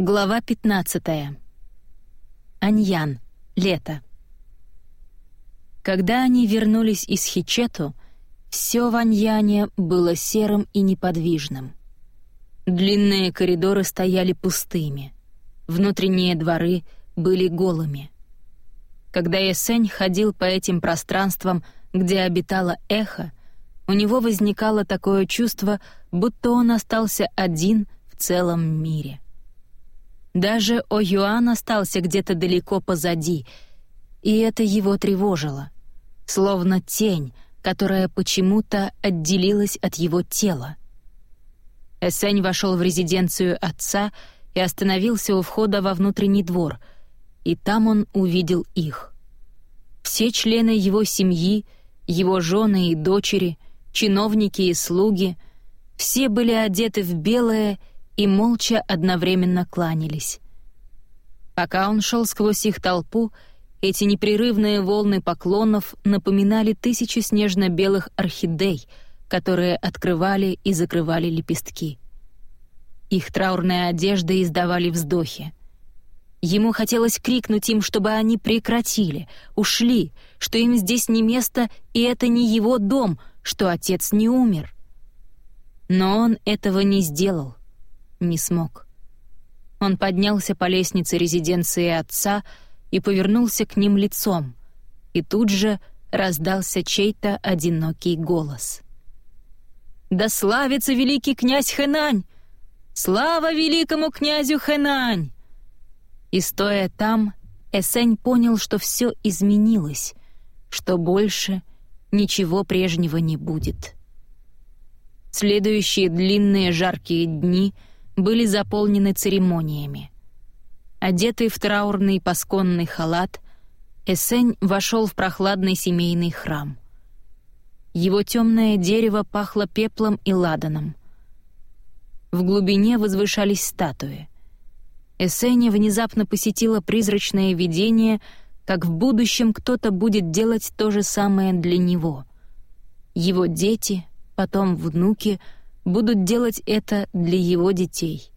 Глава 15. Аньян. Лето. Когда они вернулись из Хичету, все в Аньяне было серым и неподвижным. Длинные коридоры стояли пустыми. Внутренние дворы были голыми. Когда Эсень ходил по этим пространствам, где обитало эхо, у него возникало такое чувство, будто он остался один в целом мире — даже О'Юан остался где-то далеко позади, и это его тревожило. Словно тень, которая почему-то отделилась от его тела. Эсень вошел в резиденцию отца и остановился у входа во внутренний двор, и там он увидел их. Все члены его семьи, его жены и дочери, чиновники и слуги — все были одеты в белое и молча одновременно кланялись. Пока он шел сквозь их толпу, эти непрерывные волны поклонов напоминали тысячи снежно-белых орхидей, которые открывали и закрывали лепестки. Их траурные одежды издавали вздохи. Ему хотелось крикнуть им, чтобы они прекратили, ушли, что им здесь не место, и это не его дом, что отец не умер. Но он этого не сделал не смог. Он поднялся по лестнице резиденции отца и повернулся к ним лицом, и тут же раздался чей-то одинокий голос. «Да славится великий князь Хэнань! Слава великому князю Хэнань!» И стоя там, Эсень понял, что все изменилось, что больше ничего прежнего не будет. Следующие длинные жаркие дни — были заполнены церемониями. Одетый в траурный пасконный халат, Эсень вошел в прохладный семейный храм. Его темное дерево пахло пеплом и ладаном. В глубине возвышались статуи. Эсеня внезапно посетило призрачное видение, как в будущем кто-то будет делать то же самое для него. Его дети, потом внуки — будут делать это для его детей.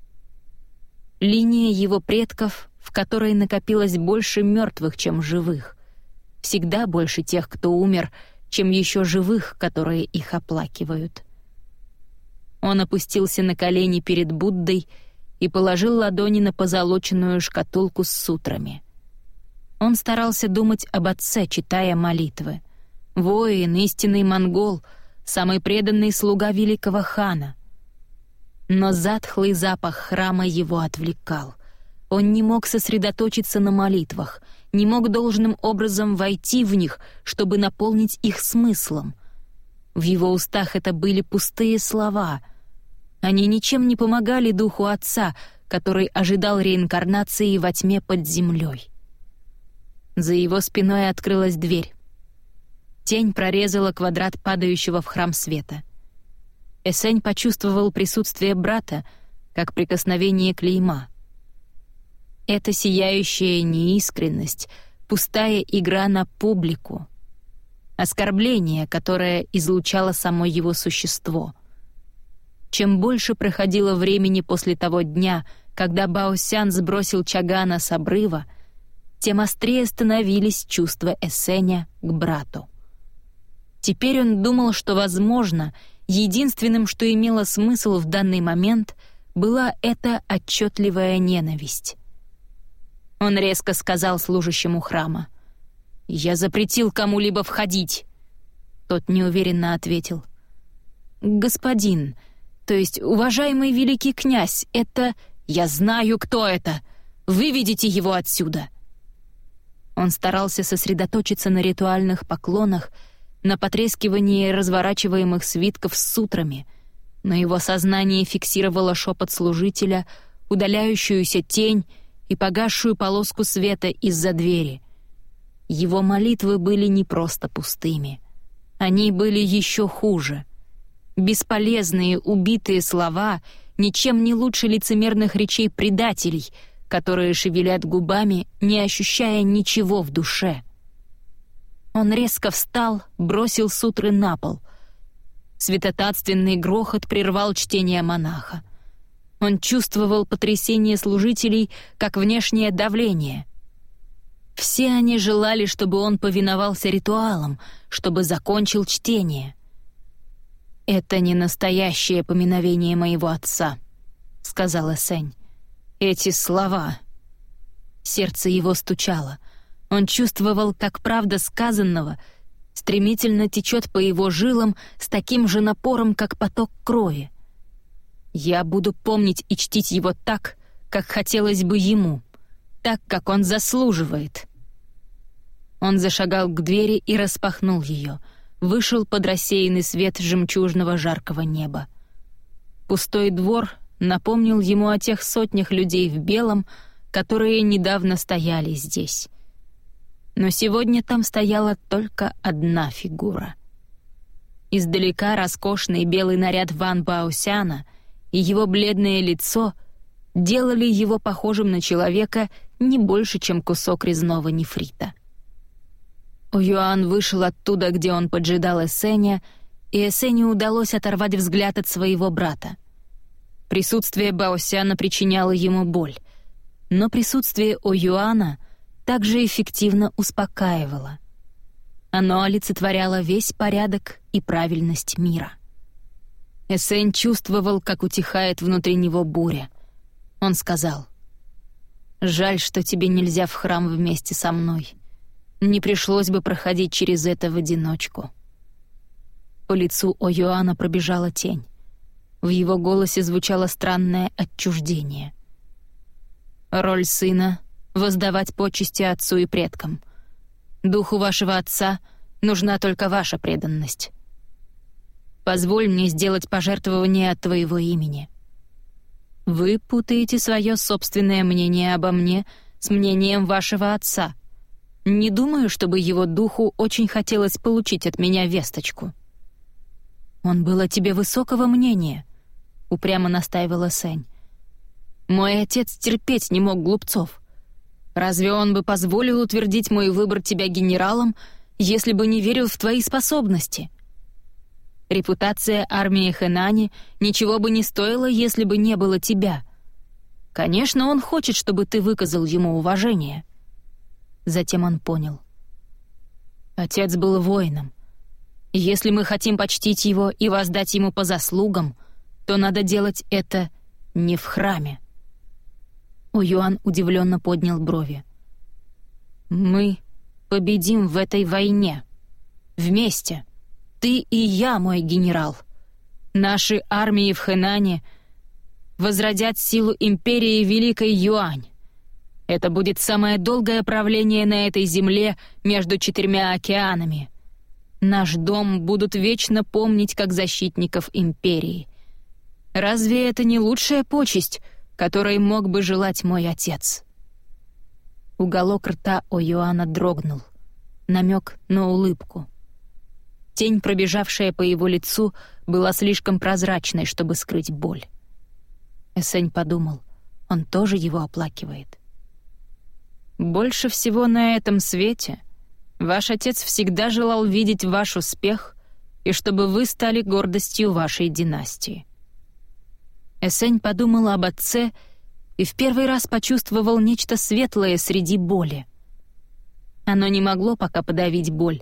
Линия его предков, в которой накопилось больше мертвых, чем живых. Всегда больше тех, кто умер, чем еще живых, которые их оплакивают. Он опустился на колени перед Буддой и положил ладони на позолоченную шкатулку с сутрами. Он старался думать об отце, читая молитвы. Воин, истинный монгол — самый преданный слуга великого хана. Но затхлый запах храма его отвлекал. Он не мог сосредоточиться на молитвах, не мог должным образом войти в них, чтобы наполнить их смыслом. В его устах это были пустые слова. Они ничем не помогали духу отца, который ожидал реинкарнации во тьме под землей. За его спиной открылась дверь. Тень прорезала квадрат падающего в храм света. Эсень почувствовал присутствие брата, как прикосновение клейма. Это сияющая неискренность, пустая игра на публику. Оскорбление, которое излучало само его существо. Чем больше проходило времени после того дня, когда Баосян сбросил Чагана с обрыва, тем острее становились чувства Эсеня к брату. Теперь он думал, что, возможно, единственным, что имело смысл в данный момент, была эта отчетливая ненависть. Он резко сказал служащему храма. «Я запретил кому-либо входить!» Тот неуверенно ответил. «Господин, то есть уважаемый великий князь, это... Я знаю, кто это! Выведите его отсюда!» Он старался сосредоточиться на ритуальных поклонах, на потрескивании разворачиваемых свитков с сутрами, но его сознание фиксировало шепот служителя, удаляющуюся тень и погасшую полоску света из-за двери. Его молитвы были не просто пустыми. Они были еще хуже. Бесполезные, убитые слова ничем не лучше лицемерных речей предателей, которые шевелят губами, не ощущая ничего в душе — он резко встал, бросил сутры на пол. Светотатственный грохот прервал чтение монаха. Он чувствовал потрясение служителей как внешнее давление. Все они желали, чтобы он повиновался ритуалам, чтобы закончил чтение. «Это не настоящее поминовение моего отца», — сказала Сень. «Эти слова...» Сердце его стучало. Он чувствовал, как правда сказанного стремительно течет по его жилам с таким же напором, как поток крови. «Я буду помнить и чтить его так, как хотелось бы ему, так, как он заслуживает». Он зашагал к двери и распахнул ее, вышел под рассеянный свет жемчужного жаркого неба. Пустой двор напомнил ему о тех сотнях людей в белом, которые недавно стояли здесь. Но сегодня там стояла только одна фигура. Издалека роскошный белый наряд Ван Баусяна и его бледное лицо делали его похожим на человека не больше, чем кусок резного нефрита. Юан вышел оттуда, где он поджидал Эсеня, и Эсеню удалось оторвать взгляд от своего брата. Присутствие Баосяна причиняло ему боль, но присутствие Оюана также эффективно успокаивало. Оно олицетворяло весь порядок и правильность мира. Эсень чувствовал, как утихает внутри него буря. Он сказал, «Жаль, что тебе нельзя в храм вместе со мной. Не пришлось бы проходить через это в одиночку». По лицу О'Юана пробежала тень. В его голосе звучало странное отчуждение — Роль сына — воздавать почести отцу и предкам. Духу вашего отца нужна только ваша преданность. Позволь мне сделать пожертвование от твоего имени. Вы путаете свое собственное мнение обо мне с мнением вашего отца. Не думаю, чтобы его духу очень хотелось получить от меня весточку. Он был о тебе высокого мнения, — упрямо настаивала Сэнь. Мой отец терпеть не мог глупцов. Разве он бы позволил утвердить мой выбор тебя генералом, если бы не верил в твои способности? Репутация армии Хэнани ничего бы не стоила, если бы не было тебя. Конечно, он хочет, чтобы ты выказал ему уважение. Затем он понял. Отец был воином. Если мы хотим почтить его и воздать ему по заслугам, то надо делать это не в храме. Уюан удивленно поднял брови. «Мы победим в этой войне. Вместе. Ты и я, мой генерал. Наши армии в Хэнане возродят силу империи Великой Юань. Это будет самое долгое правление на этой земле между четырьмя океанами. Наш дом будут вечно помнить как защитников империи. Разве это не лучшая почесть — которой мог бы желать мой отец. Уголок рта О'Юана дрогнул. Намек на улыбку. Тень, пробежавшая по его лицу, была слишком прозрачной, чтобы скрыть боль. Эсень подумал, он тоже его оплакивает. «Больше всего на этом свете ваш отец всегда желал видеть ваш успех и чтобы вы стали гордостью вашей династии. Эсень подумал об отце и в первый раз почувствовал нечто светлое среди боли. Оно не могло пока подавить боль,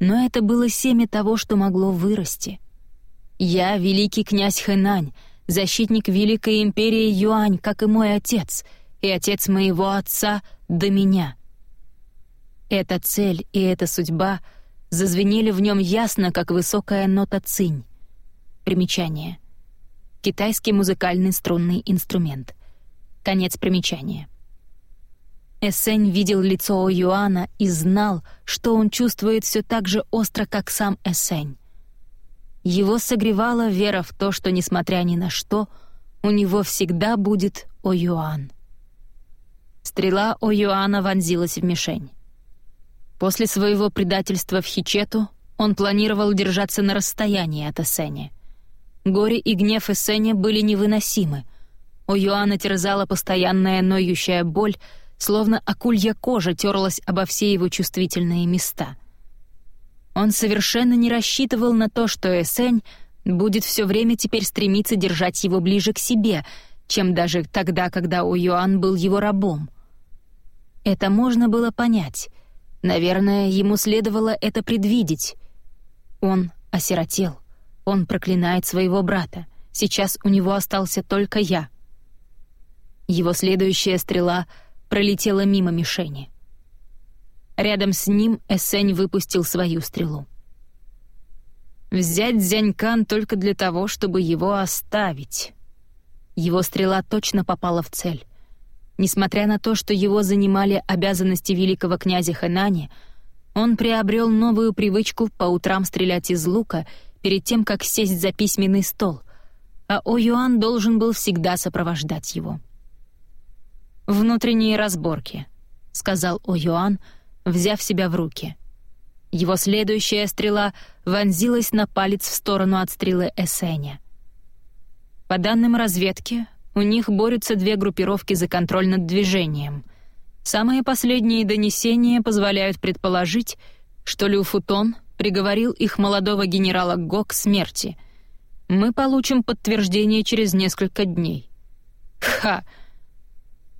но это было семя того, что могло вырасти. Я — великий князь Хэнань, защитник Великой Империи Юань, как и мой отец, и отец моего отца до меня. Эта цель и эта судьба зазвенели в нем ясно, как высокая нота цинь. Примечание китайский музыкальный струнный инструмент. Конец примечания. Эссень видел лицо Юана и знал, что он чувствует все так же остро, как сам Эссень. Его согревала вера в то, что, несмотря ни на что, у него всегда будет О'Юан. Стрела О'Юана вонзилась в мишень. После своего предательства в Хичету он планировал держаться на расстоянии от Эссеня — Горе и гнев Эссеня были невыносимы. У Йоанна терзала постоянная ноющая боль, словно акулья кожа терлась обо все его чувствительные места. Он совершенно не рассчитывал на то, что Эссень будет все время теперь стремиться держать его ближе к себе, чем даже тогда, когда У Юан был его рабом. Это можно было понять. Наверное, ему следовало это предвидеть. Он осиротел. Он проклинает своего брата. Сейчас у него остался только я. Его следующая стрела пролетела мимо мишени. Рядом с ним Эссень выпустил свою стрелу. Взять Зянькан только для того, чтобы его оставить. Его стрела точно попала в цель. Несмотря на то, что его занимали обязанности великого князя Хэнани, он приобрел новую привычку по утрам стрелять из лука перед тем, как сесть за письменный стол, а О Юан должен был всегда сопровождать его. «Внутренние разборки», — сказал О Юан, взяв себя в руки. Его следующая стрела вонзилась на палец в сторону от стрелы Эсеня. По данным разведки, у них борются две группировки за контроль над движением. Самые последние донесения позволяют предположить, что Лю Футон приговорил их молодого генерала Го к смерти. Мы получим подтверждение через несколько дней. Ха!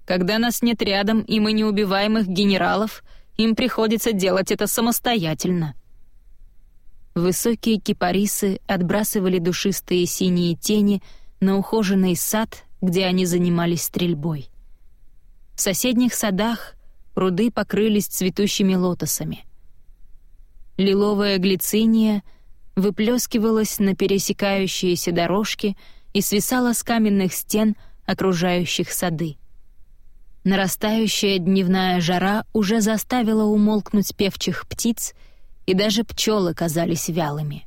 Когда нас нет рядом, и мы не убиваем их генералов, им приходится делать это самостоятельно. Высокие кипарисы отбрасывали душистые синие тени на ухоженный сад где они занимались стрельбой. В соседних садах пруды покрылись цветущими лотосами. Лиловая глициния выплескивалась на пересекающиеся дорожки и свисала с каменных стен, окружающих сады. Нарастающая дневная жара уже заставила умолкнуть певчих птиц, и даже пчелы казались вялыми.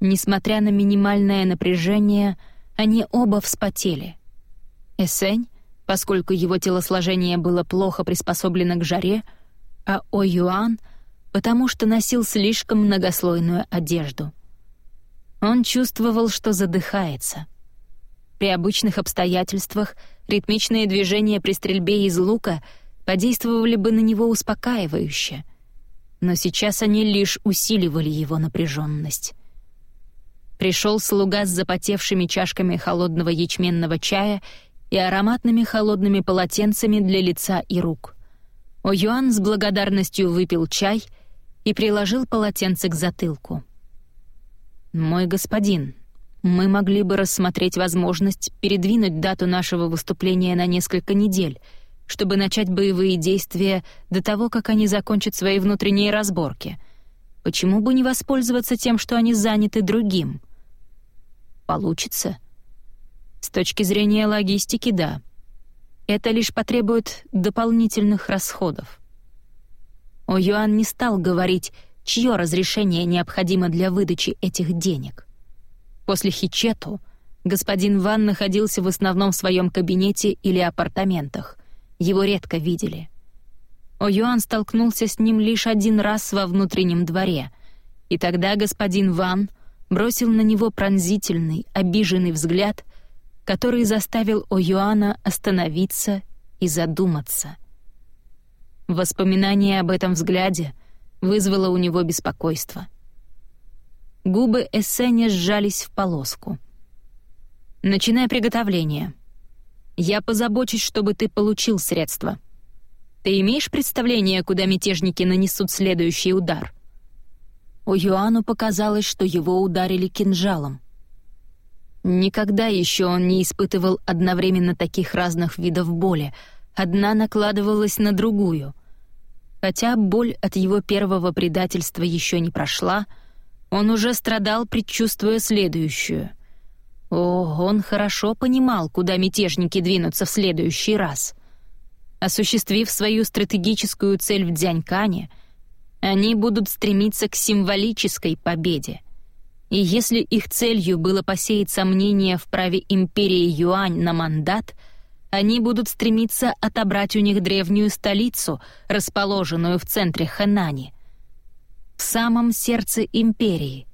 Несмотря на минимальное напряжение — они оба вспотели. Эсень, поскольку его телосложение было плохо приспособлено к жаре, а О Юан, потому что носил слишком многослойную одежду. Он чувствовал, что задыхается. При обычных обстоятельствах ритмичные движения при стрельбе из лука подействовали бы на него успокаивающе, но сейчас они лишь усиливали его напряженность. Пришел слуга с запотевшими чашками холодного ячменного чая и ароматными холодными полотенцами для лица и рук. О Юан с благодарностью выпил чай и приложил полотенце к затылку. «Мой господин, мы могли бы рассмотреть возможность передвинуть дату нашего выступления на несколько недель, чтобы начать боевые действия до того, как они закончат свои внутренние разборки. Почему бы не воспользоваться тем, что они заняты другим?» Получится? С точки зрения логистики, да. Это лишь потребует дополнительных расходов. О Юан не стал говорить, чье разрешение необходимо для выдачи этих денег. После Хичету господин Ван находился в основном в своем кабинете или апартаментах. Его редко видели. О Юан столкнулся с ним лишь один раз во внутреннем дворе, и тогда господин Ван бросил на него пронзительный, обиженный взгляд, который заставил О'Юана остановиться и задуматься. Воспоминание об этом взгляде вызвало у него беспокойство. Губы Эссеня сжались в полоску. «Начинай приготовление. Я позабочусь, чтобы ты получил средства. Ты имеешь представление, куда мятежники нанесут следующий удар?» У Юану показалось, что его ударили кинжалом. Никогда еще он не испытывал одновременно таких разных видов боли. Одна накладывалась на другую. Хотя боль от его первого предательства еще не прошла, он уже страдал, предчувствуя следующую. О, он хорошо понимал, куда мятежники двинутся в следующий раз. Осуществив свою стратегическую цель в Дзянькане — они будут стремиться к символической победе. И если их целью было посеять сомнения в праве империи Юань на мандат, они будут стремиться отобрать у них древнюю столицу, расположенную в центре Хэнани, в самом сердце империи.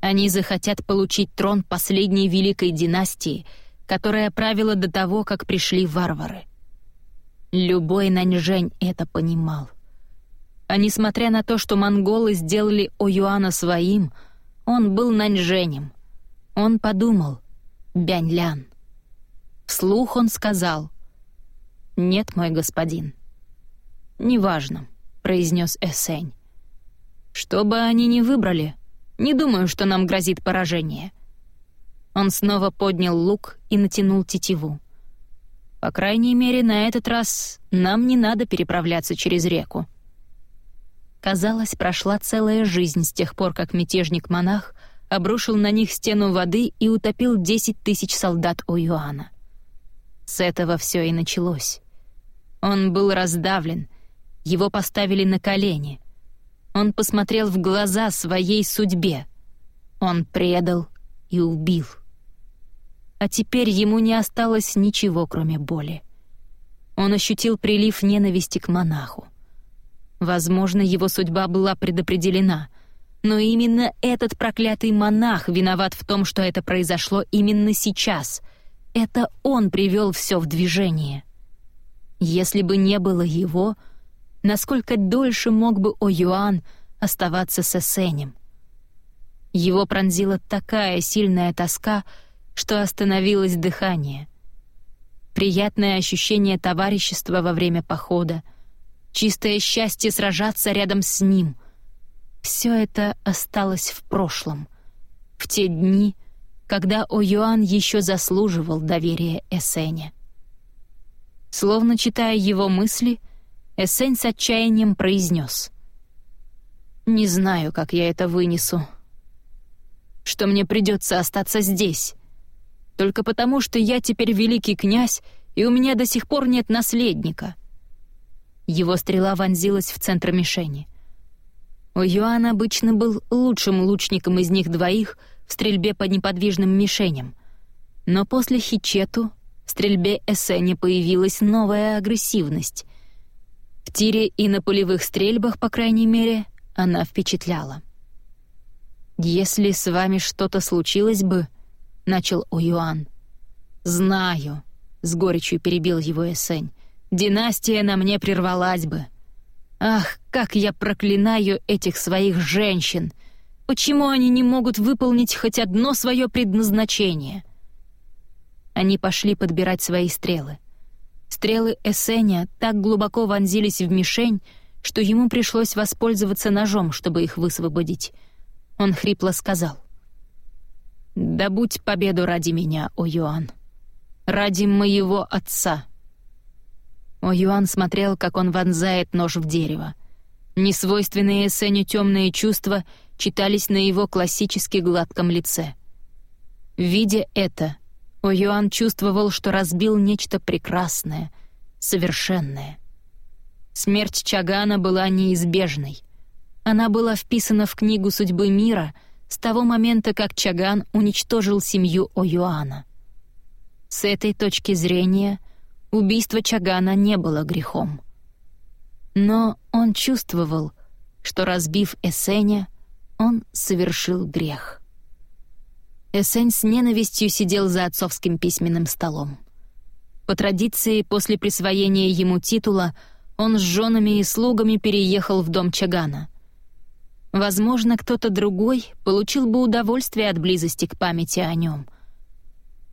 Они захотят получить трон последней великой династии, которая правила до того, как пришли варвары. Любой Наньжэнь это понимал. А несмотря на то, что монголы сделали Оюана своим, он был наньженем. Он подумал, Бянь-Лян. Вслух он сказал «Нет, мой господин». «Неважно», — произнес Эссень. «Что бы они ни выбрали, не думаю, что нам грозит поражение». Он снова поднял лук и натянул тетиву. «По крайней мере, на этот раз нам не надо переправляться через реку». Казалось, прошла целая жизнь с тех пор, как мятежник-монах обрушил на них стену воды и утопил десять тысяч солдат Оюана. С этого все и началось. Он был раздавлен, его поставили на колени. Он посмотрел в глаза своей судьбе. Он предал и убил. А теперь ему не осталось ничего, кроме боли. Он ощутил прилив ненависти к монаху. Возможно, его судьба была предопределена, но именно этот проклятый монах виноват в том, что это произошло именно сейчас. Это он привел все в движение. Если бы не было его, насколько дольше мог бы О'Юан оставаться с Эсенем? Его пронзила такая сильная тоска, что остановилось дыхание. Приятное ощущение товарищества во время похода — чистое счастье сражаться рядом с ним. Все это осталось в прошлом, в те дни, когда О'Юан еще заслуживал доверия Эсене. Словно читая его мысли, Эсень с отчаянием произнес. «Не знаю, как я это вынесу. Что мне придется остаться здесь. Только потому, что я теперь великий князь, и у меня до сих пор нет наследника. Его стрела вонзилась в центр мишени. У Юана обычно был лучшим лучником из них двоих в стрельбе по неподвижным мишеням. Но после Хичету в стрельбе Эссене появилась новая агрессивность. В тире и на полевых стрельбах, по крайней мере, она впечатляла. «Если с вами что-то случилось бы», — начал Оюан. «Знаю», — с горечью перебил его Эссень династия на мне прервалась бы. Ах, как я проклинаю этих своих женщин! Почему они не могут выполнить хоть одно свое предназначение? Они пошли подбирать свои стрелы. Стрелы Эсеня так глубоко вонзились в мишень, что ему пришлось воспользоваться ножом, чтобы их высвободить. Он хрипло сказал. «Добудь победу ради меня, о Юан. Ради моего отца». О Юан смотрел, как он вонзает нож в дерево. Несвойственные Сеню темные чувства читались на его классически гладком лице. Видя это, О Юан чувствовал, что разбил нечто прекрасное, совершенное. Смерть Чагана была неизбежной. Она была вписана в книгу судьбы мира с того момента, как Чаган уничтожил семью О Юана. С этой точки зрения — убийство Чагана не было грехом. Но он чувствовал, что, разбив Эсеня, он совершил грех. Эсень с ненавистью сидел за отцовским письменным столом. По традиции, после присвоения ему титула, он с женами и слугами переехал в дом Чагана. Возможно, кто-то другой получил бы удовольствие от близости к памяти о нем —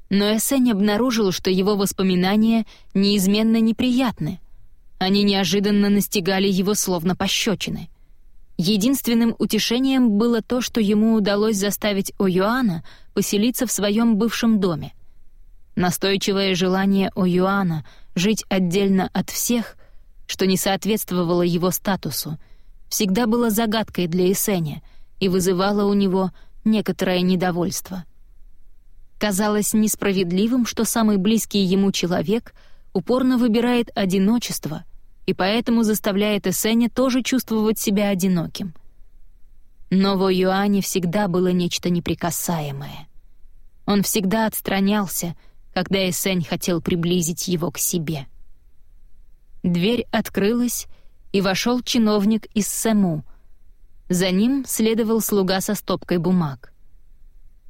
но Эссень обнаружил, что его воспоминания неизменно неприятны. Они неожиданно настигали его словно пощечины. Единственным утешением было то, что ему удалось заставить О'Юана поселиться в своем бывшем доме. Настойчивое желание О'Юана жить отдельно от всех, что не соответствовало его статусу, всегда было загадкой для Эсеня и вызывало у него некоторое недовольство — Казалось несправедливым, что самый близкий ему человек упорно выбирает одиночество и поэтому заставляет Эсеня тоже чувствовать себя одиноким. Но в Юане всегда было нечто неприкасаемое. Он всегда отстранялся, когда Эсень хотел приблизить его к себе. Дверь открылась, и вошел чиновник из Сэму. За ним следовал слуга со стопкой бумаг —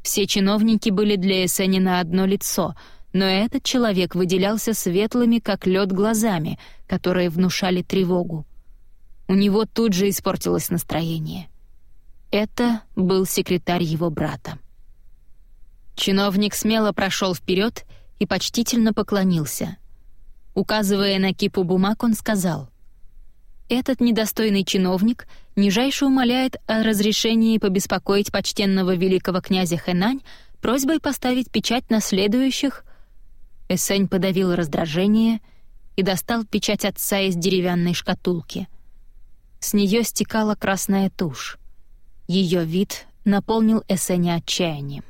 все чиновники были для Эсени на одно лицо, но этот человек выделялся светлыми, как лед, глазами, которые внушали тревогу. У него тут же испортилось настроение. Это был секретарь его брата. Чиновник смело прошел вперед и почтительно поклонился. Указывая на кипу бумаг, он сказал, «Этот недостойный чиновник нижайше умоляет о разрешении побеспокоить почтенного великого князя Хэнань просьбой поставить печать на следующих...» Эссень подавил раздражение и достал печать отца из деревянной шкатулки. С нее стекала красная тушь. Ее вид наполнил Эссеня отчаянием.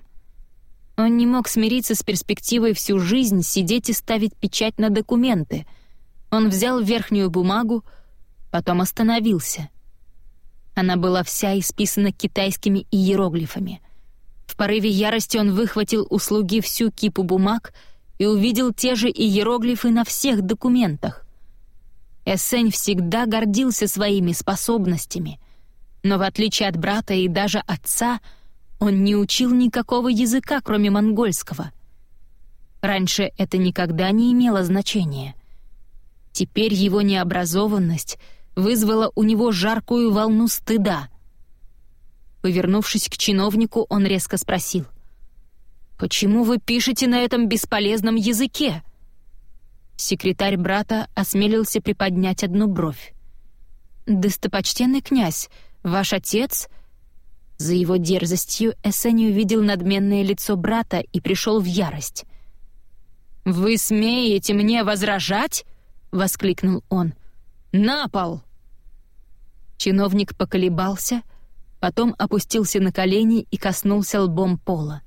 Он не мог смириться с перспективой всю жизнь сидеть и ставить печать на документы. Он взял верхнюю бумагу, потом остановился. Она была вся исписана китайскими иероглифами. В порыве ярости он выхватил у слуги всю кипу бумаг и увидел те же иероглифы на всех документах. Эссень всегда гордился своими способностями, но в отличие от брата и даже отца — он не учил никакого языка, кроме монгольского. Раньше это никогда не имело значения. Теперь его необразованность вызвала у него жаркую волну стыда. Повернувшись к чиновнику, он резко спросил. «Почему вы пишете на этом бесполезном языке?» Секретарь брата осмелился приподнять одну бровь. «Достопочтенный князь, ваш отец...» За его дерзостью Эссени увидел надменное лицо брата и пришел в ярость. «Вы смеете мне возражать?» — воскликнул он. «На пол!» Чиновник поколебался, потом опустился на колени и коснулся лбом пола.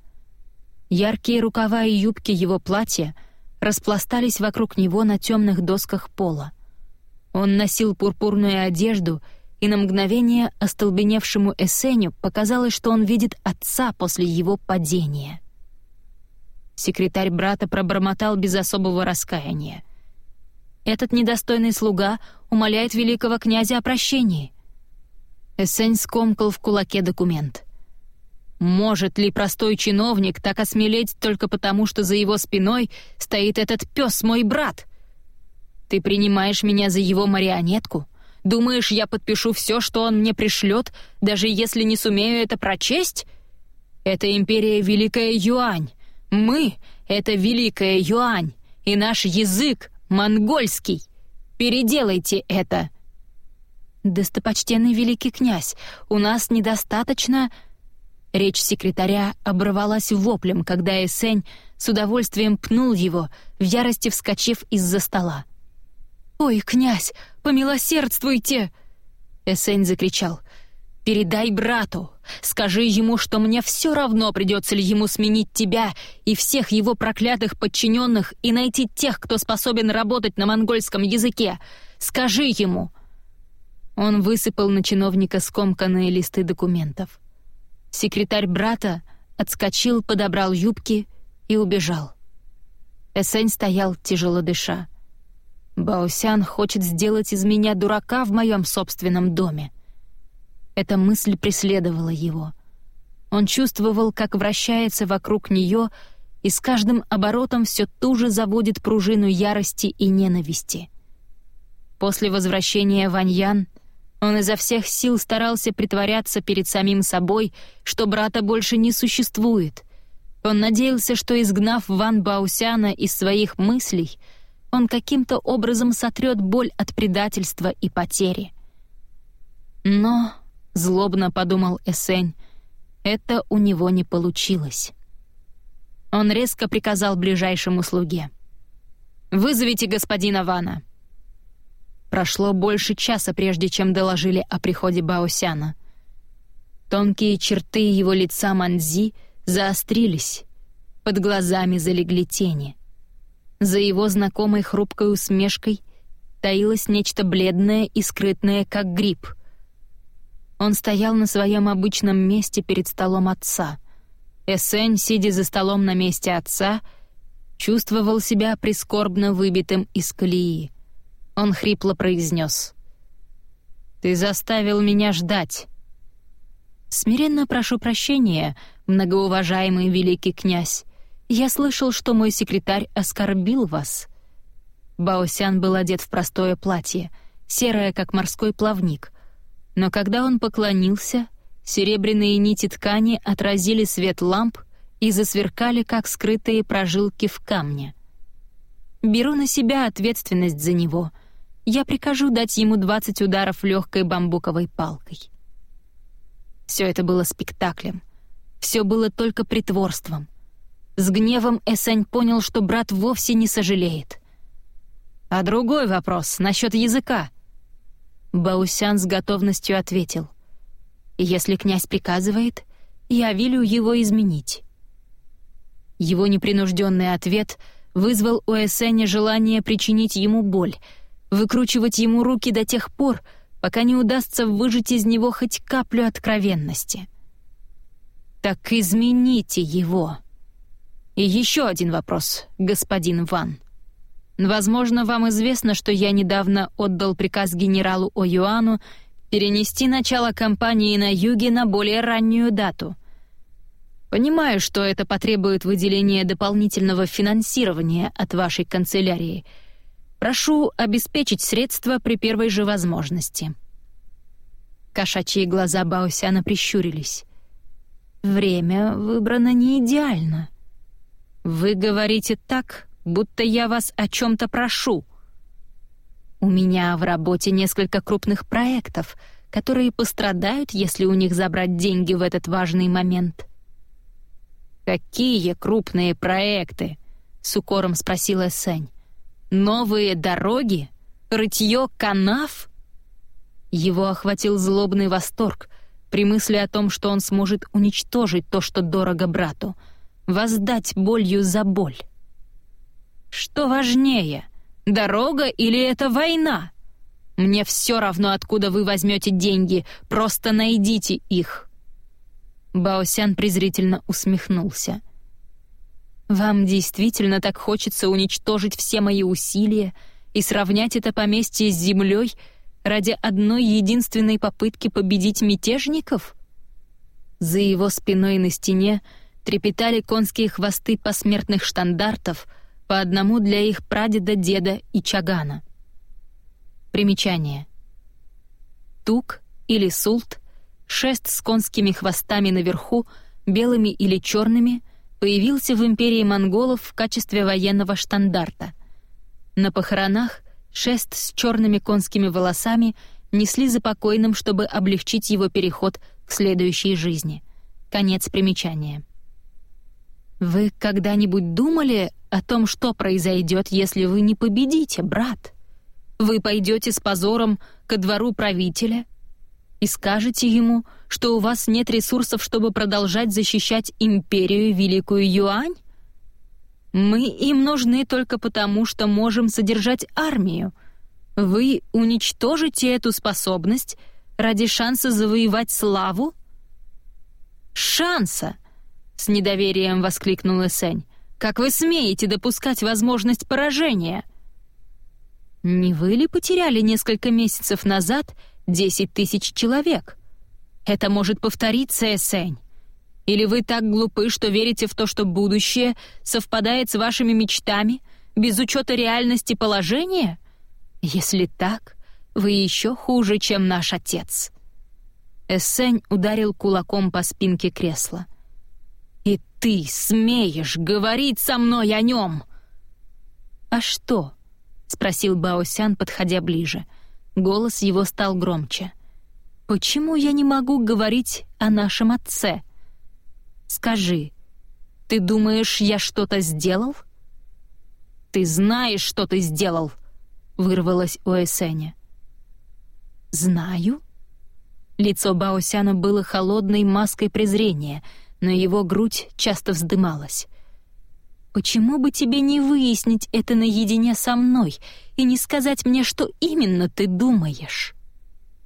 Яркие рукава и юбки его платья распластались вокруг него на темных досках пола. Он носил пурпурную одежду — и на мгновение остолбеневшему Эссеню показалось, что он видит отца после его падения. Секретарь брата пробормотал без особого раскаяния. «Этот недостойный слуга умоляет великого князя о прощении». Эссень скомкал в кулаке документ. «Может ли простой чиновник так осмелеть только потому, что за его спиной стоит этот пес мой брат? Ты принимаешь меня за его марионетку?» Думаешь, я подпишу все, что он мне пришлет, даже если не сумею это прочесть? Это империя Великая Юань. Мы — это Великая Юань, и наш язык — монгольский. Переделайте это!» «Достопочтенный великий князь, у нас недостаточно...» Речь секретаря оборвалась воплем, когда Эсень с удовольствием пнул его, в ярости вскочив из-за стола. «Ой, князь, помилосердствуйте!» Эсень закричал. «Передай брату! Скажи ему, что мне все равно, придется ли ему сменить тебя и всех его проклятых подчиненных и найти тех, кто способен работать на монгольском языке. Скажи ему!» Он высыпал на чиновника скомканные листы документов. Секретарь брата отскочил, подобрал юбки и убежал. Эсень стоял, тяжело дыша. Баосян хочет сделать из меня дурака в моем собственном доме. Эта мысль преследовала его. Он чувствовал, как вращается вокруг нее и с каждым оборотом все туже заводит пружину ярости и ненависти. После возвращения Ваньян он изо всех сил старался притворяться перед самим собой, что брата больше не существует. Он надеялся, что, изгнав Ван Баусяна из своих мыслей — он каким-то образом сотрет боль от предательства и потери. Но, злобно подумал Эсень, это у него не получилось. Он резко приказал ближайшему слуге. «Вызовите господина Вана». Прошло больше часа, прежде чем доложили о приходе Баосяна. Тонкие черты его лица Манзи заострились, под глазами залегли тени — за его знакомой хрупкой усмешкой таилось нечто бледное и скрытное, как гриб. Он стоял на своем обычном месте перед столом отца. Эссень, сидя за столом на месте отца, чувствовал себя прискорбно выбитым из колеи. Он хрипло произнес. «Ты заставил меня ждать». «Смиренно прошу прощения, многоуважаемый великий князь. «Я слышал, что мой секретарь оскорбил вас». Баосян был одет в простое платье, серое, как морской плавник. Но когда он поклонился, серебряные нити ткани отразили свет ламп и засверкали, как скрытые прожилки в камне. Беру на себя ответственность за него. Я прикажу дать ему 20 ударов легкой бамбуковой палкой. Все это было спектаклем. Все было только притворством. С гневом Эсень понял, что брат вовсе не сожалеет. «А другой вопрос насчет языка?» Баусян с готовностью ответил. «Если князь приказывает, я велю его изменить». Его непринужденный ответ вызвал у Эсеня желание причинить ему боль, выкручивать ему руки до тех пор, пока не удастся выжать из него хоть каплю откровенности. «Так измените его!» И еще один вопрос, господин Ван. Возможно, вам известно, что я недавно отдал приказ генералу О'Юану перенести начало кампании на юге на более раннюю дату. Понимаю, что это потребует выделения дополнительного финансирования от вашей канцелярии. Прошу обеспечить средства при первой же возможности. Кошачьи глаза Баосяна прищурились. Время выбрано не идеально. Вы говорите так, будто я вас о чем-то прошу. У меня в работе несколько крупных проектов, которые пострадают, если у них забрать деньги в этот важный момент. «Какие крупные проекты?» — с укором спросила Сэнь. «Новые дороги? Рытье канав?» Его охватил злобный восторг при мысли о том, что он сможет уничтожить то, что дорого брату, воздать болью за боль. Что важнее, дорога или это война? Мне все равно, откуда вы возьмете деньги, просто найдите их. Баосян презрительно усмехнулся. Вам действительно так хочется уничтожить все мои усилия и сравнять это поместье с землей ради одной единственной попытки победить мятежников? За его спиной на стене трепетали конские хвосты посмертных штандартов — по одному для их прадеда, деда и чагана. Примечание. Тук или султ, шест с конскими хвостами наверху, белыми или черными, появился в империи монголов в качестве военного штандарта. На похоронах шест с черными конскими волосами несли за покойным, чтобы облегчить его переход к следующей жизни. Конец примечания. «Вы когда-нибудь думали о том, что произойдет, если вы не победите, брат? Вы пойдете с позором ко двору правителя и скажете ему, что у вас нет ресурсов, чтобы продолжать защищать империю Великую Юань? Мы им нужны только потому, что можем содержать армию. Вы уничтожите эту способность ради шанса завоевать славу? Шанса! с недоверием воскликнула Сэнь. «Как вы смеете допускать возможность поражения?» «Не вы ли потеряли несколько месяцев назад десять тысяч человек? Это может повториться, Эсень. Или вы так глупы, что верите в то, что будущее совпадает с вашими мечтами, без учета реальности положения? Если так, вы еще хуже, чем наш отец». Эссень ударил кулаком по спинке кресла ты смеешь говорить со мной о нем?» «А что?» — спросил Баосян, подходя ближе. Голос его стал громче. «Почему я не могу говорить о нашем отце? Скажи, ты думаешь, я что-то сделал?» «Ты знаешь, что ты сделал!» — вырвалось у Эсеня. «Знаю?» Лицо Баосяна было холодной маской презрения — но его грудь часто вздымалась. «Почему бы тебе не выяснить это наедине со мной и не сказать мне, что именно ты думаешь?»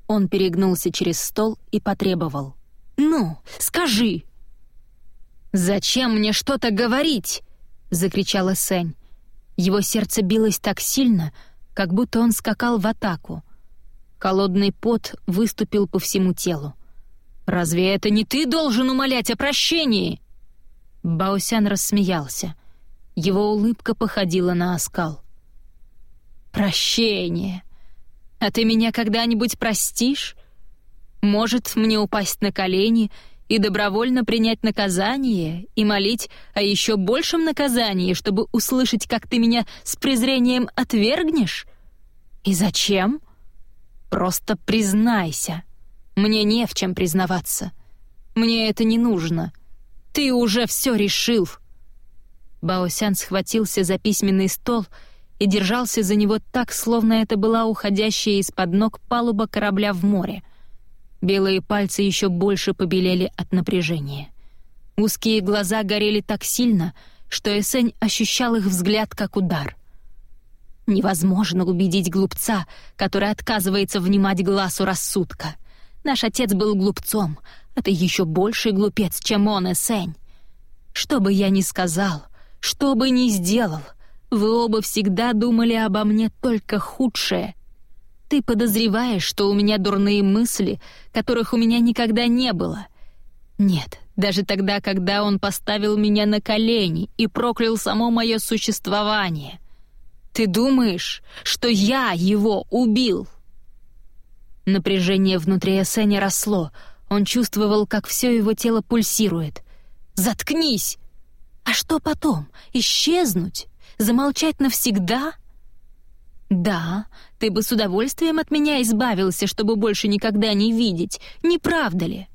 Он перегнулся через стол и потребовал. «Ну, скажи!» «Зачем мне что-то говорить?» — закричала Сэнь. Его сердце билось так сильно, как будто он скакал в атаку. Холодный пот выступил по всему телу. Разве это не ты должен умолять о прощении?» Баосян рассмеялся. Его улыбка походила на оскал. «Прощение! А ты меня когда-нибудь простишь? Может, мне упасть на колени и добровольно принять наказание и молить о еще большем наказании, чтобы услышать, как ты меня с презрением отвергнешь? И зачем? Просто признайся. Мне не в чем признаваться. Мне это не нужно. Ты уже все решил. Баосян схватился за письменный стол и держался за него так, словно это была уходящая из-под ног палуба корабля в море — Белые пальцы еще больше побелели от напряжения. Узкие глаза горели так сильно, что Эсень ощущал их взгляд как удар. Невозможно убедить глупца, который отказывается внимать глазу рассудка. Наш отец был глупцом, а ты еще больший глупец, чем он, Эсень. Что бы я ни сказал, что бы ни сделал, вы оба всегда думали обо мне только худшее — ты подозреваешь, что у меня дурные мысли, которых у меня никогда не было. Нет, даже тогда, когда он поставил меня на колени и проклял само мое существование. Ты думаешь, что я его убил?» Напряжение внутри Эсеня росло. Он чувствовал, как все его тело пульсирует. «Заткнись! А что потом? Исчезнуть? Замолчать навсегда?» «Да, ты бы с удовольствием от меня избавился, чтобы больше никогда не видеть, не правда ли?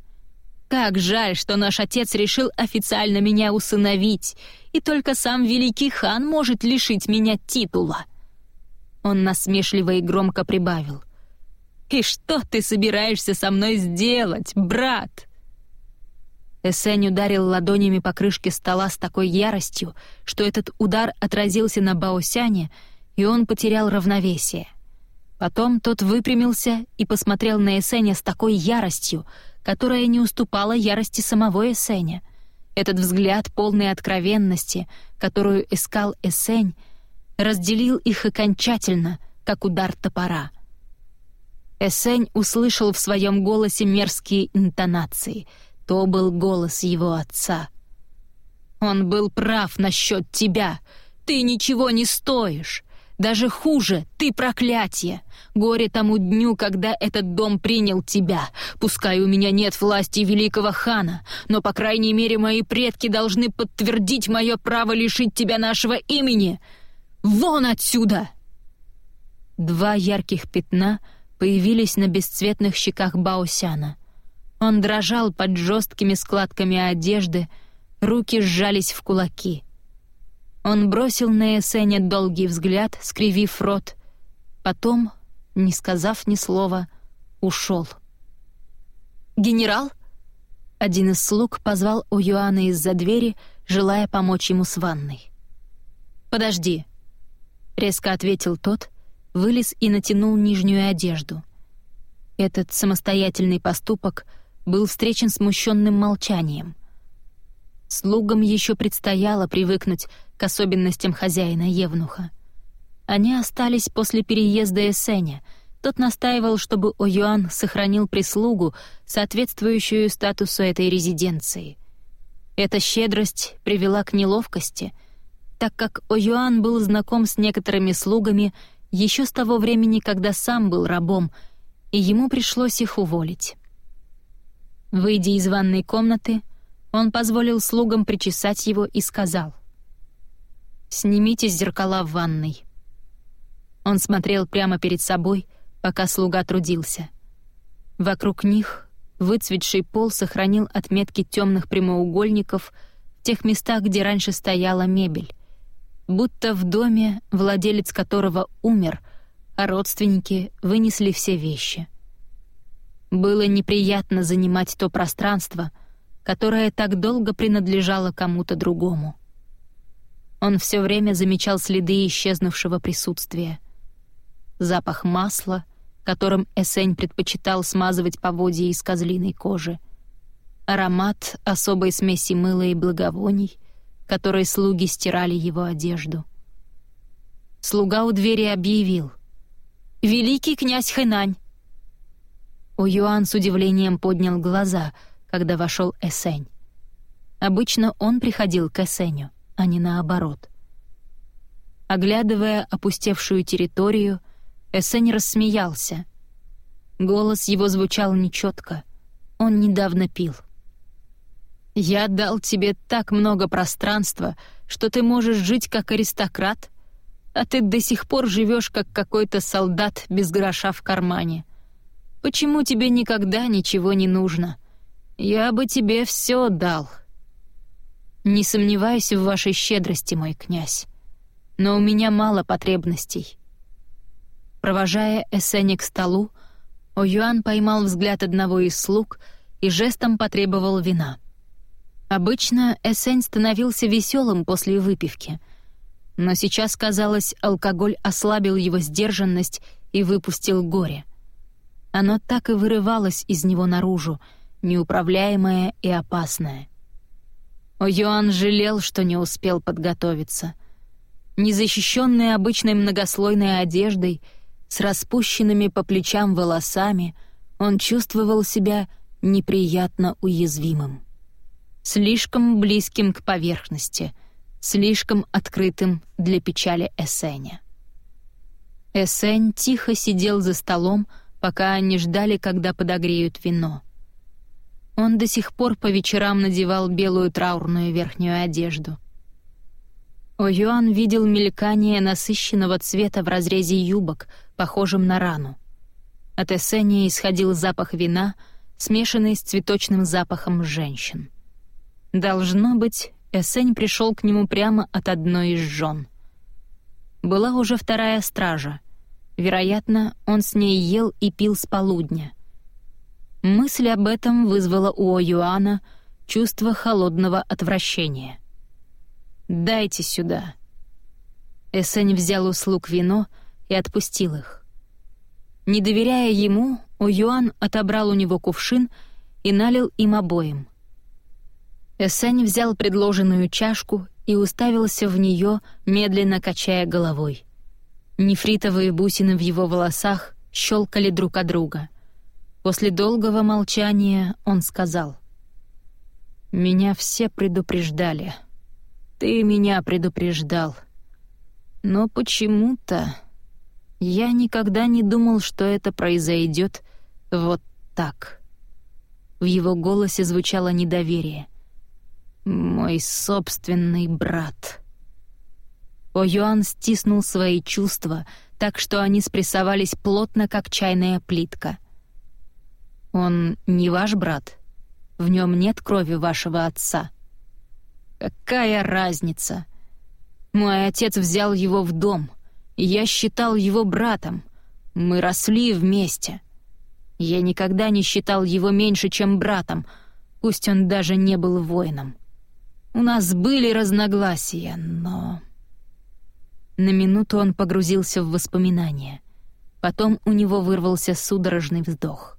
Как жаль, что наш отец решил официально меня усыновить, и только сам великий хан может лишить меня титула». Он насмешливо и громко прибавил. «И что ты собираешься со мной сделать, брат?» Эсень ударил ладонями по крышке стола с такой яростью, что этот удар отразился на Баосяне — и он потерял равновесие. Потом тот выпрямился и посмотрел на Эсеня с такой яростью, которая не уступала ярости самого Эсеня. Этот взгляд полной откровенности, которую искал Эсень, разделил их окончательно, как удар топора. Эсень услышал в своем голосе мерзкие интонации. То был голос его отца. «Он был прав насчет тебя. Ты ничего не стоишь. Даже хуже, ты проклятие. Горе тому дню, когда этот дом принял тебя. Пускай у меня нет власти великого хана, но, по крайней мере, мои предки должны подтвердить мое право лишить тебя нашего имени. Вон отсюда!» Два ярких пятна появились на бесцветных щеках Баосяна. Он дрожал под жесткими складками одежды, руки сжались в кулаки — он бросил на Эсеня долгий взгляд, скривив рот. Потом, не сказав ни слова, ушел. «Генерал?» Один из слуг позвал у Юана из-за двери, желая помочь ему с ванной. «Подожди», — резко ответил тот, вылез и натянул нижнюю одежду. Этот самостоятельный поступок был встречен смущенным молчанием. Слугам еще предстояло привыкнуть к особенностям хозяина Евнуха. Они остались после переезда Эсеня. Тот настаивал, чтобы О'Юан сохранил прислугу, соответствующую статусу этой резиденции. Эта щедрость привела к неловкости, так как О'Юан был знаком с некоторыми слугами еще с того времени, когда сам был рабом, и ему пришлось их уволить. Выйдя из ванной комнаты, он позволил слугам причесать его и сказал. «Снимите зеркала в ванной». Он смотрел прямо перед собой, пока слуга трудился. Вокруг них выцветший пол сохранил отметки темных прямоугольников в тех местах, где раньше стояла мебель. Будто в доме, владелец которого умер, а родственники вынесли все вещи. Было неприятно занимать то пространство — которая так долго принадлежала кому-то другому. Он все время замечал следы исчезнувшего присутствия. Запах масла, которым Эсень предпочитал смазывать поводья из козлиной кожи. Аромат особой смеси мыла и благовоний, которой слуги стирали его одежду. Слуга у двери объявил. «Великий князь Хэнань!» Юан с удивлением поднял глаза — когда вошел Эсень. Обычно он приходил к Эсеню, а не наоборот. Оглядывая опустевшую территорию, Эсень рассмеялся. Голос его звучал нечетко. Он недавно пил. Я дал тебе так много пространства, что ты можешь жить как аристократ, а ты до сих пор живешь как какой-то солдат без гроша в кармане. Почему тебе никогда ничего не нужно? Я бы тебе все дал. Не сомневаюсь в вашей щедрости, мой князь, но у меня мало потребностей. Провожая Эссеня к столу, О'Юан поймал взгляд одного из слуг и жестом потребовал вина — Обычно Эссень становился веселым после выпивки, но сейчас, казалось, алкоголь ослабил его сдержанность и выпустил горе. Оно так и вырывалось из него наружу, неуправляемое и опасное. О'Юан жалел, что не успел подготовиться. Незащищенный обычной многослойной одеждой, с распущенными по плечам волосами, он чувствовал себя неприятно уязвимым слишком близким к поверхности, слишком открытым для печали Эссеня. Эссень тихо сидел за столом, пока они ждали, когда подогреют вино. Он до сих пор по вечерам надевал белую траурную верхнюю одежду. О'Юан видел мелькание насыщенного цвета в разрезе юбок, похожим на рану. От Эссения исходил запах вина, смешанный с цветочным запахом женщин. Должно быть, Эсень пришел к нему прямо от одной из жен. Была уже вторая стража. Вероятно, он с ней ел и пил с полудня. Мысль об этом вызвала у О'Юана чувство холодного отвращения. «Дайте сюда». Эсень взял у слуг вино и отпустил их. Не доверяя ему, О'Юан отобрал у него кувшин и налил им обоим. Эссень взял предложенную чашку и уставился в нее, медленно качая головой. Нефритовые бусины в его волосах щелкали друг от друга. После долгого молчания он сказал. «Меня все предупреждали. Ты меня предупреждал. Но почему-то я никогда не думал, что это произойдет вот так». В его голосе звучало недоверие. Мой собственный брат. О'Юан стиснул свои чувства, так что они спрессовались плотно, как чайная плитка. «Он не ваш брат? В нем нет крови вашего отца?» «Какая разница? Мой отец взял его в дом, я считал его братом. Мы росли вместе. Я никогда не считал его меньше, чем братом, пусть он даже не был воином. У нас были разногласия, но... На минуту он погрузился в воспоминания. Потом у него вырвался судорожный вздох.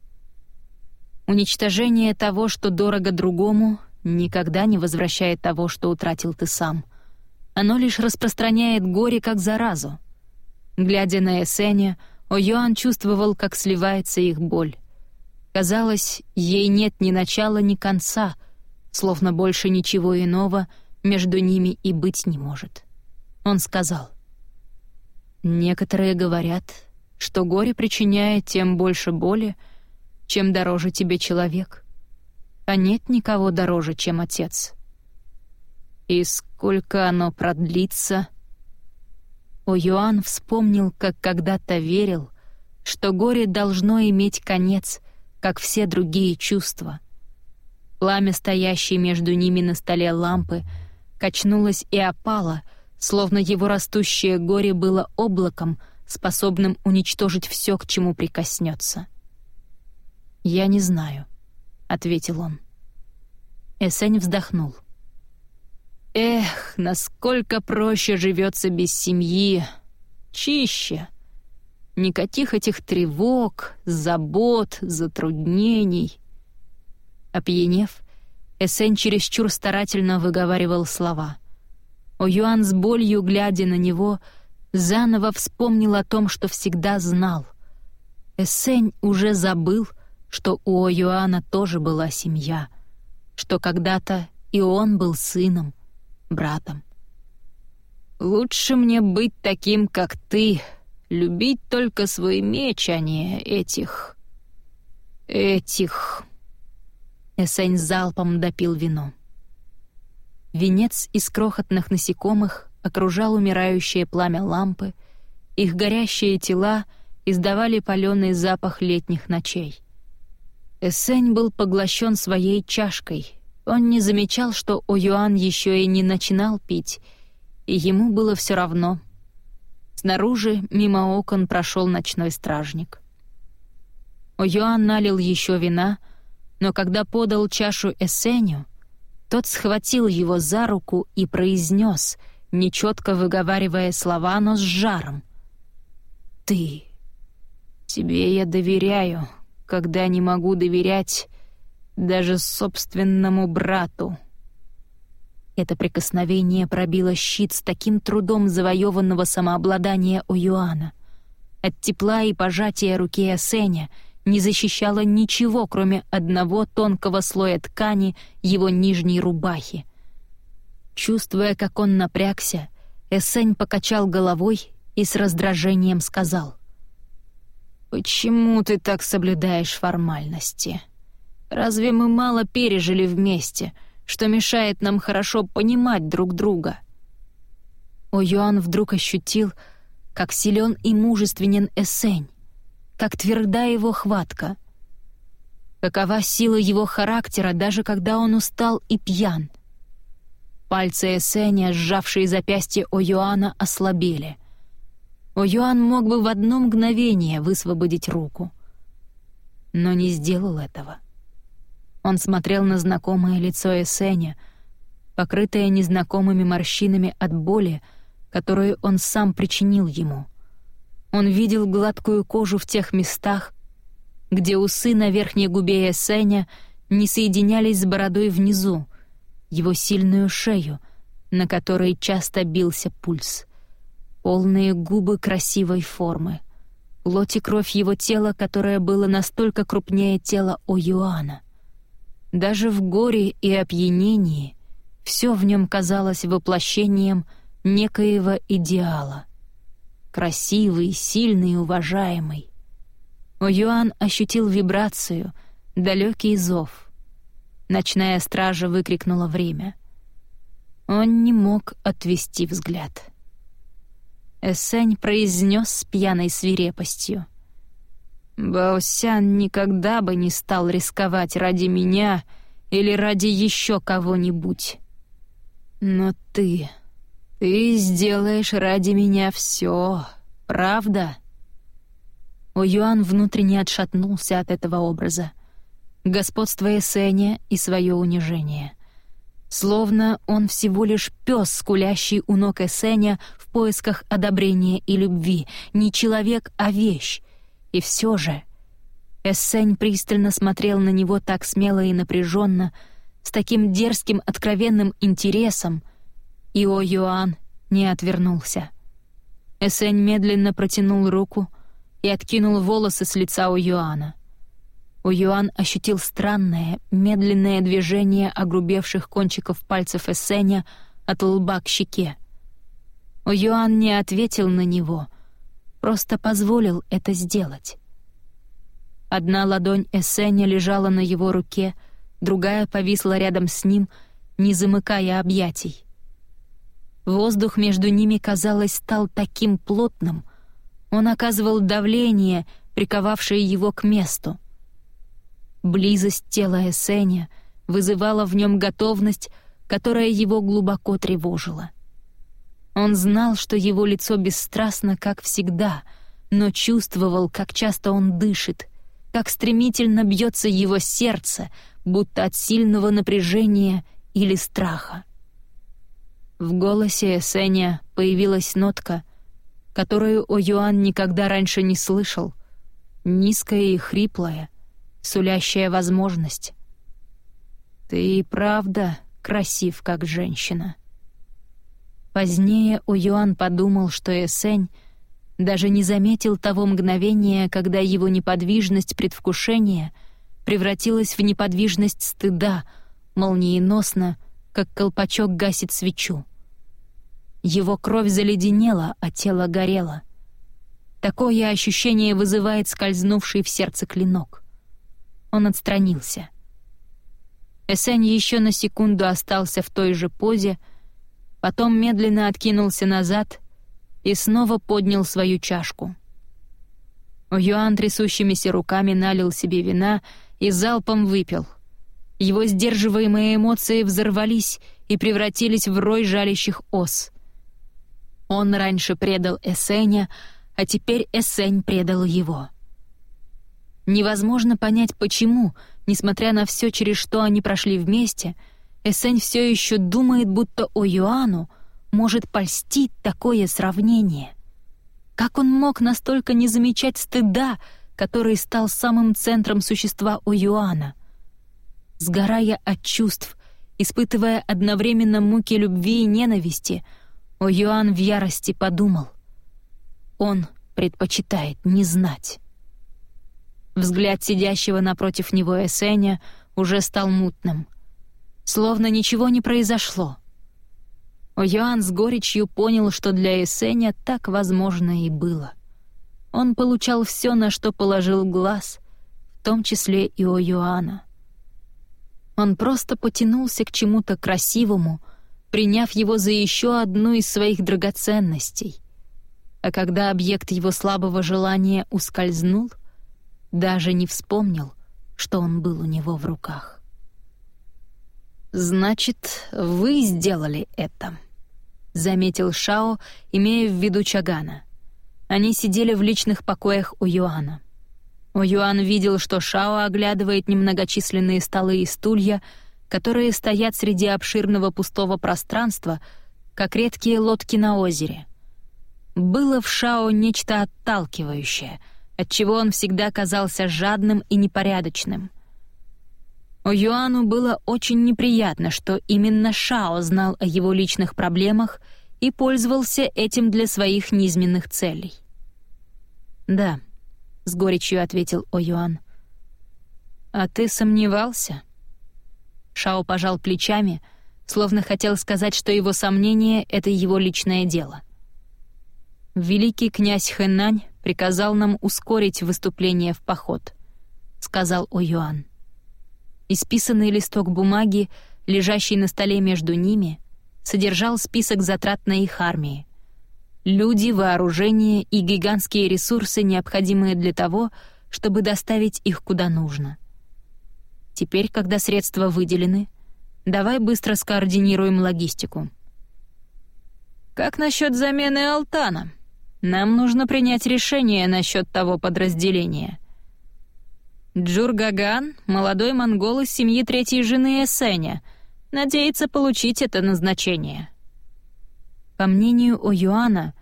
Уничтожение того, что дорого другому, никогда не возвращает того, что утратил ты сам. Оно лишь распространяет горе как заразу. Глядя на Эсеня, О'Йоан чувствовал, как сливается их боль. Казалось, ей нет ни начала, ни конца — словно больше ничего иного между ними и быть не может. Он сказал, «Некоторые говорят, что горе причиняет тем больше боли, чем дороже тебе человек, а нет никого дороже, чем отец. И сколько оно продлится...» О Йоанн вспомнил, как когда-то верил, что горе должно иметь конец, как все другие чувства — Пламя, стоящее между ними на столе лампы, качнулось и опало, словно его растущее горе было облаком, способным уничтожить все, к чему прикоснется. «Я не знаю», — ответил он. Эсень вздохнул. «Эх, насколько проще живется без семьи, чище. Никаких этих тревог, забот, затруднений. Опьянев, Эсен чересчур старательно выговаривал слова. О'Юан с болью, глядя на него, заново вспомнил о том, что всегда знал. Эсень уже забыл, что у О'Юана тоже была семья, что когда-то и он был сыном, братом. «Лучше мне быть таким, как ты, любить только свой меч, а не этих... этих...» Эсень залпом допил вино. Венец из крохотных насекомых окружал умирающее пламя лампы, их горящие тела издавали палёный запах летних ночей. Эссень был поглощен своей чашкой. Он не замечал, что О'Юан еще и не начинал пить, и ему было все равно. Снаружи, мимо окон, прошел ночной стражник. О'Юан налил еще вина, но когда подал чашу Эссеню, тот схватил его за руку и произнес, нечетко выговаривая слова, но с жаром. «Ты. Тебе я доверяю, когда не могу доверять даже собственному брату». Это прикосновение пробило щит с таким трудом завоеванного самообладания у Юана. От тепла и пожатия руки Эсеня — не защищало ничего, кроме одного тонкого слоя ткани его нижней рубахи. Чувствуя, как он напрягся, Эссень покачал головой и с раздражением сказал. «Почему ты так соблюдаешь формальности? Разве мы мало пережили вместе, что мешает нам хорошо понимать друг друга?» О'Юан вдруг ощутил, как силен и мужественен Эссень, как тверда его хватка. Какова сила его характера, даже когда он устал и пьян. Пальцы Эсеня, сжавшие запястье О'Юана, ослабели. О'Юан мог бы в одно мгновение высвободить руку. Но не сделал этого. Он смотрел на знакомое лицо Эсеня, покрытое незнакомыми морщинами от боли, которую он сам причинил ему. Он видел гладкую кожу в тех местах, где усы на верхней губе Эссеня не соединялись с бородой внизу, его сильную шею, на которой часто бился пульс, полные губы красивой формы, плоть и кровь его тела, которое было настолько крупнее тела О'Юана. Даже в горе и опьянении все в нем казалось воплощением некоего идеала — красивый, сильный и уважаемый. О'Юан ощутил вибрацию, далекий зов. Ночная стража выкрикнула время. Он не мог отвести взгляд. Эссень произнес с пьяной свирепостью. «Баосян никогда бы не стал рисковать ради меня или ради еще кого-нибудь. Но ты...» «Ты сделаешь ради меня все, правда?» О'Юан внутренне отшатнулся от этого образа. Господство Эсеня и свое унижение. Словно он всего лишь пес, скулящий у ног Эсеня в поисках одобрения и любви, не человек, а вещь. И все же... Эссень пристально смотрел на него так смело и напряженно, с таким дерзким откровенным интересом, и О-Юан не отвернулся. Эсень медленно протянул руку и откинул волосы с лица у Юана. У Юан ощутил странное, медленное движение огрубевших кончиков пальцев Эссеня от лба к щеке. У Юан не ответил на него, просто позволил это сделать. Одна ладонь Эссеня лежала на его руке, другая повисла рядом с ним, не замыкая объятий. Воздух между ними, казалось, стал таким плотным. Он оказывал давление, приковавшее его к месту. Близость тела Эсеня вызывала в нем готовность, которая его глубоко тревожила. Он знал, что его лицо бесстрастно, как всегда, но чувствовал, как часто он дышит, как стремительно бьется его сердце, будто от сильного напряжения или страха. В голосе Эсеня появилась нотка, которую О'Юан никогда раньше не слышал, низкая и хриплая, сулящая возможность. «Ты и правда красив, как женщина». Позднее О'Юан подумал, что Эсень даже не заметил того мгновения, когда его неподвижность предвкушения превратилась в неподвижность стыда, молниеносно, как колпачок гасит свечу. Его кровь заледенела, а тело горело. Такое ощущение вызывает скользнувший в сердце клинок. Он отстранился. Эсень еще на секунду остался в той же позе, потом медленно откинулся назад и снова поднял свою чашку. Юан трясущимися руками налил себе вина и залпом выпил. Его сдерживаемые эмоции взорвались и превратились в рой жалящих ос. Он раньше предал Эсеня, а теперь Эсень предал его. Невозможно понять, почему, несмотря на все, через что они прошли вместе, Эсень все еще думает, будто о Юану может польстить такое сравнение. Как он мог настолько не замечать стыда, который стал самым центром существа у Юана? Сгорая от чувств, испытывая одновременно муки любви и ненависти, о Юан в ярости подумал. Он предпочитает не знать. Взгляд сидящего напротив него Эсеня уже стал мутным. Словно ничего не произошло. Йоанн с горечью понял, что для Эсеня так возможно и было. Он получал все, на что положил глаз, в том числе и у Йоанна. Он просто потянулся к чему-то красивому, приняв его за еще одну из своих драгоценностей. А когда объект его слабого желания ускользнул, даже не вспомнил, что он был у него в руках. «Значит, вы сделали это», — заметил Шао, имея в виду Чагана. Они сидели в личных покоях у Юана. У Юан видел, что Шао оглядывает немногочисленные столы и стулья, которые стоят среди обширного пустого пространства, как редкие лодки на озере. Было в Шао нечто отталкивающее, отчего он всегда казался жадным и непорядочным — Юану было очень неприятно, что именно Шао знал о его личных проблемах и пользовался этим для своих низменных целей. «Да», — с горечью ответил О Юан. «А ты сомневался?» Шао пожал плечами, словно хотел сказать, что его сомнение — это его личное дело. «Великий князь Хэнань приказал нам ускорить выступление в поход», — сказал О Юан. Исписанный листок бумаги, лежащий на столе между ними, содержал список затрат на их армии. Люди, вооружение и гигантские ресурсы, необходимые для того, чтобы доставить их куда нужно. Теперь, когда средства выделены, давай быстро скоординируем логистику. «Как насчет замены Алтана? Нам нужно принять решение насчет того подразделения», Джургаган — молодой монгол из семьи третьей жены Эсеня, надеется получить это назначение. По мнению у Юана,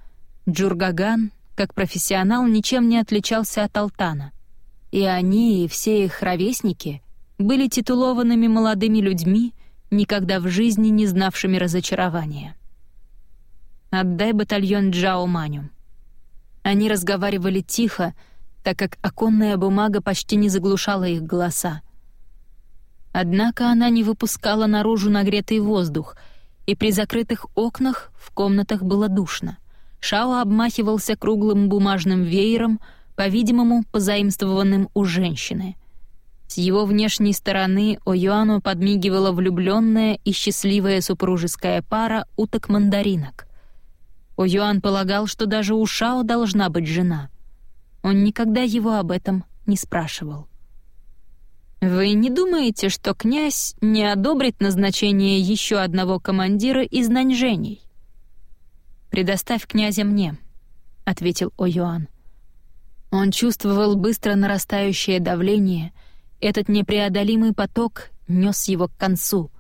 Джургаган, как профессионал, ничем не отличался от Алтана. И они, и все их ровесники были титулованными молодыми людьми, никогда в жизни не знавшими разочарования. «Отдай батальон Джао Маню». Они разговаривали тихо, так как оконная бумага почти не заглушала их голоса. Однако она не выпускала наружу нагретый воздух, и при закрытых окнах в комнатах было душно. Шао обмахивался круглым бумажным веером, по-видимому, позаимствованным у женщины. С его внешней стороны О'Юану подмигивала влюбленная и счастливая супружеская пара уток-мандаринок. О'Юан полагал, что даже у Шао должна быть жена — он никогда его об этом не спрашивал. «Вы не думаете, что князь не одобрит назначение еще одного командира из Наньжений?» «Предоставь князя мне», — ответил О'Юан. Он чувствовал быстро нарастающее давление, этот непреодолимый поток нес его к концу.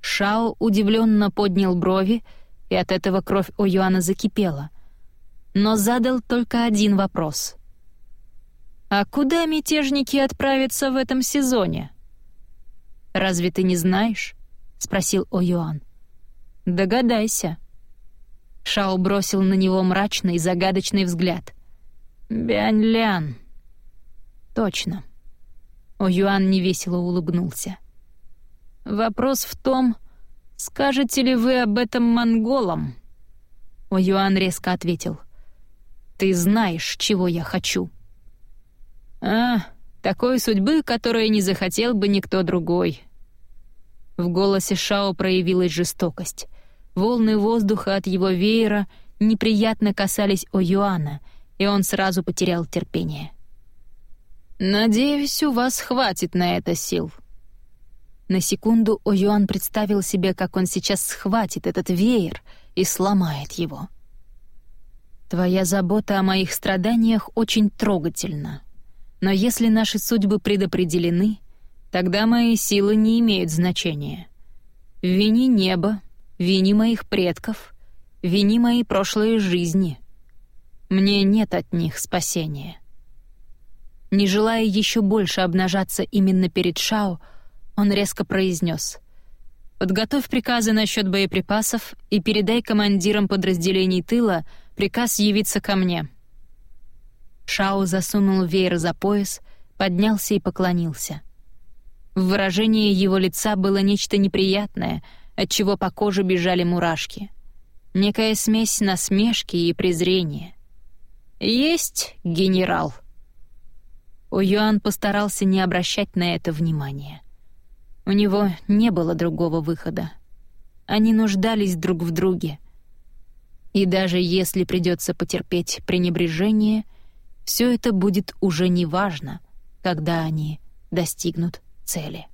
Шао удивленно поднял брови, и от этого кровь О'Юана закипела. Но задал только один вопрос. «А куда мятежники отправятся в этом сезоне?» «Разве ты не знаешь?» — спросил О'Юан. «Догадайся». Шао бросил на него мрачный, загадочный взгляд. «Бянь-лян». «Точно». О'Юан невесело улыбнулся. «Вопрос в том, скажете ли вы об этом монголам?» О'Юан резко ответил. «Ты знаешь, чего я хочу». «А, такой судьбы, которой не захотел бы никто другой». В голосе Шао проявилась жестокость. Волны воздуха от его веера неприятно касались О Юана, и он сразу потерял терпение. «Надеюсь, у вас хватит на это сил». На секунду О Юан представил себе, как он сейчас схватит этот веер и сломает его. «Твоя забота о моих страданиях очень трогательна. Но если наши судьбы предопределены, тогда мои силы не имеют значения. Вини небо, вини моих предков, вини мои прошлые жизни. Мне нет от них спасения». Не желая еще больше обнажаться именно перед Шао, он резко произнес: «Подготовь приказы насчет боеприпасов и передай командирам подразделений тыла приказ явиться ко мне». Шао засунул веер за пояс, поднялся и поклонился. В выражении его лица было нечто неприятное, от чего по коже бежали мурашки. Некая смесь насмешки и презрения. «Есть, генерал!» Юан постарался не обращать на это внимания. У него не было другого выхода. Они нуждались друг в друге. И даже если придется потерпеть пренебрежение, все это будет уже неважно, когда они достигнут цели.